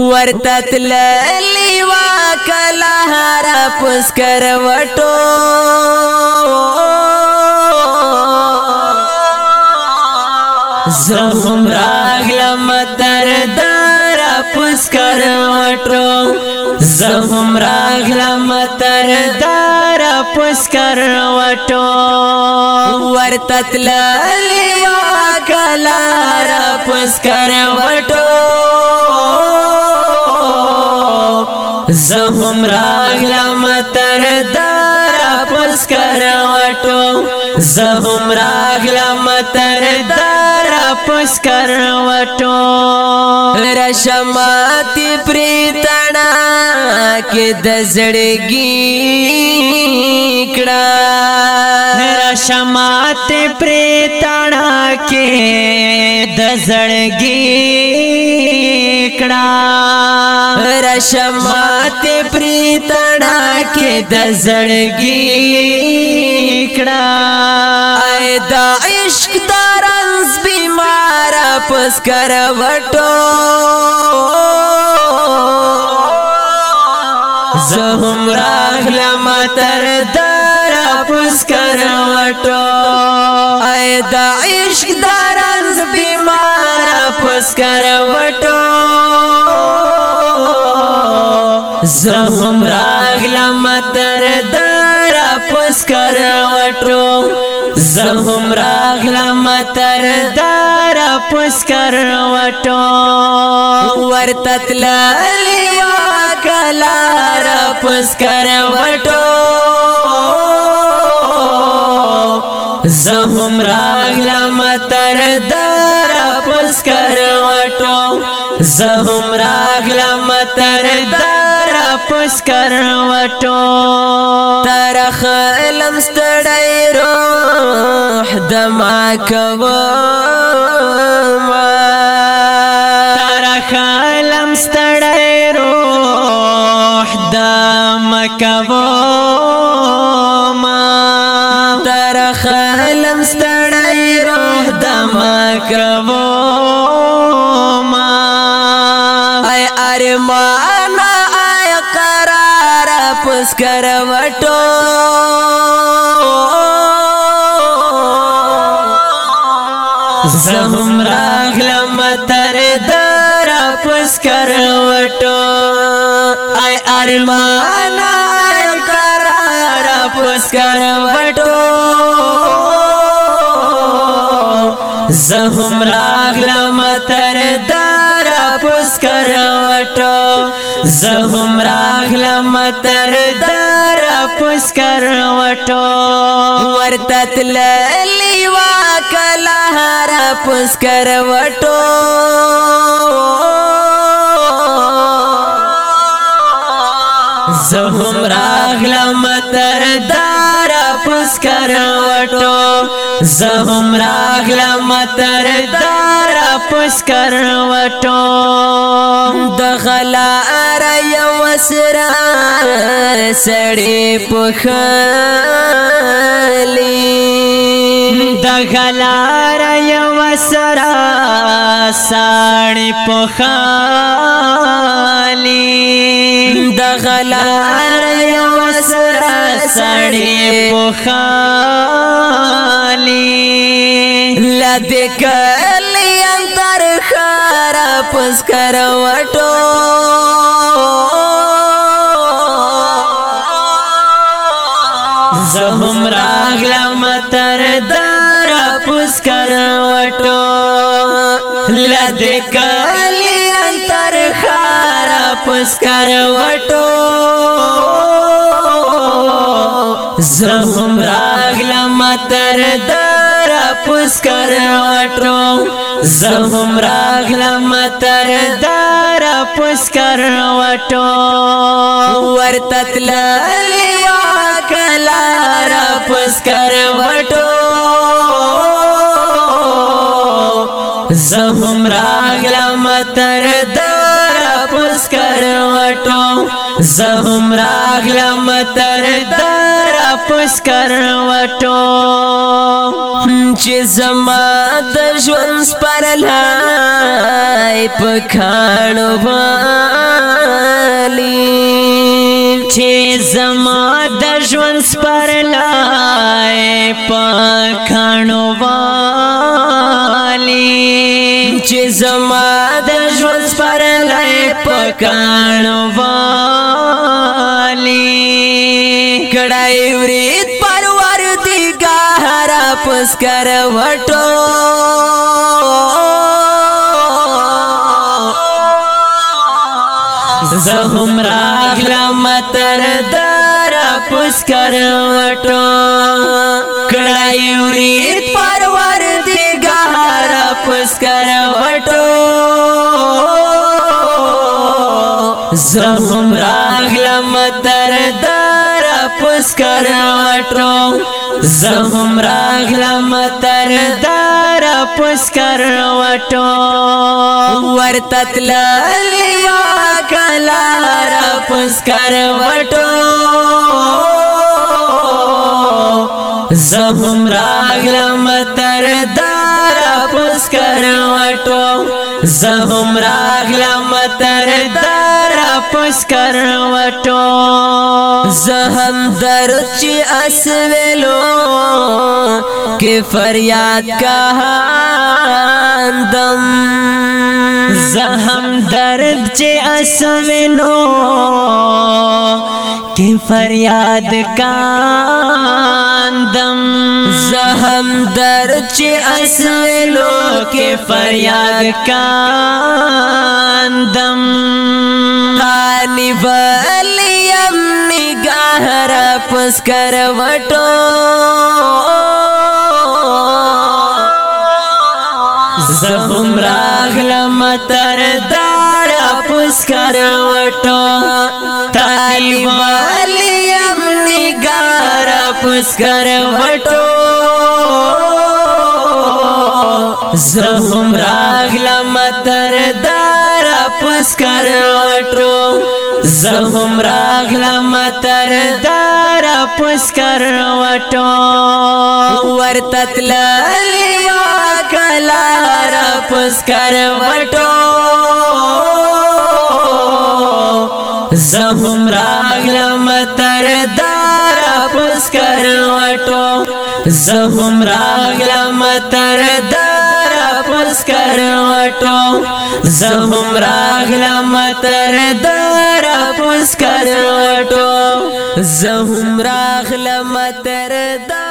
ورتت للی وا کلا هر پس کر وټو زغم راغلم تر دار پس کر وټو زغم راغلم تر دار پس کر وټو ورتت للی وا کلا هر پس کر وټو زهم راغلم تر دار پس کروټو زهم راغلم تر دار پس کروټو رشماتي پریتنا کې د زړګي کړه رشماتي پریتنا کې د زړګي کړه شمات پری تڑا کې د زړګي کړه اې د عشق ترنس بیمار پس کر وټو زهم راغلم تر در پس کر وټو اې د عشق زهم راغلم تر دار پس کر وټو زهم راغلم تر دار پس کر وټو ورتت للی وا کلا را پس کر وټو زهم راغلم تر دار پس کر وټو زهم راغلم تر دار پس کروټو تر خلم ستړی روح دما کوو تر خلم ستړی روح دما کوو مانا آیا قرار پس کروٹو زهم راغلم تر در پس کروٹو آی ارمان آیا قرار پس کروٹو زهم راغلم تر در زهم راغلم تر دار پس کر وټو ورته تللی وا کلا هر پس کر وټو زهم راغلم تر دار پس کر وټو زهم راغلم تر دار پس کر وټو د غلا سرا سړې پخلی د غلار یو سرا سړې پخلی د غلار یو سرا سړې پخلی لدې کلی انتر خراب پس کروټو راغلم تر دار پس کر وټو لد کلی انتر خار پس کر وټو زم راغلم تر دار پس کر وټو زم راغلم تر دار پس کر وټو ورته تل کلا را پس کر وټو زهم راغلم تر دم پس کروټو زهم راغلم تر در پس کروټو چې زما د ژوند سپرلای پخاړو والی چې زما د ژوند سپرلای پخاړو والی چې زما د ژوند سپرلای پکړ والی کړای ورید پرور دی ګهر پس کر وټو زهم راغلم تر در پس کر وټو کړای ورید پرور دی ګهر پس کر وټو زغم راغلم در دار پس کروټو زغم راغلم تر دار پس کروټو ورته تللی ما کلا را پس کروټو زغم راغلم تر دار پس کروټو زغم راغلم تر دار کر وٹو زہم س ہم درج اسول فریاد کا زہم درد چی اسلو کہ فریاد کا دم زہم ہم چی اسلو کے فر یاد کا مسکر وټو زهم راغلم تر دار پس کر وټو طالبال يم نگار پس کر وټو زهم راغلم تر دار پس کر وټو زهم راغلم تر دار واپس کر وټو ورته تل کلا واپس کر وټو زهم راغلم تر دار واپس کر وټو زهم راغلم تر دار واپس کر وټو زمم راغلم تر دار پوس کروټو زهم راغلم تر دار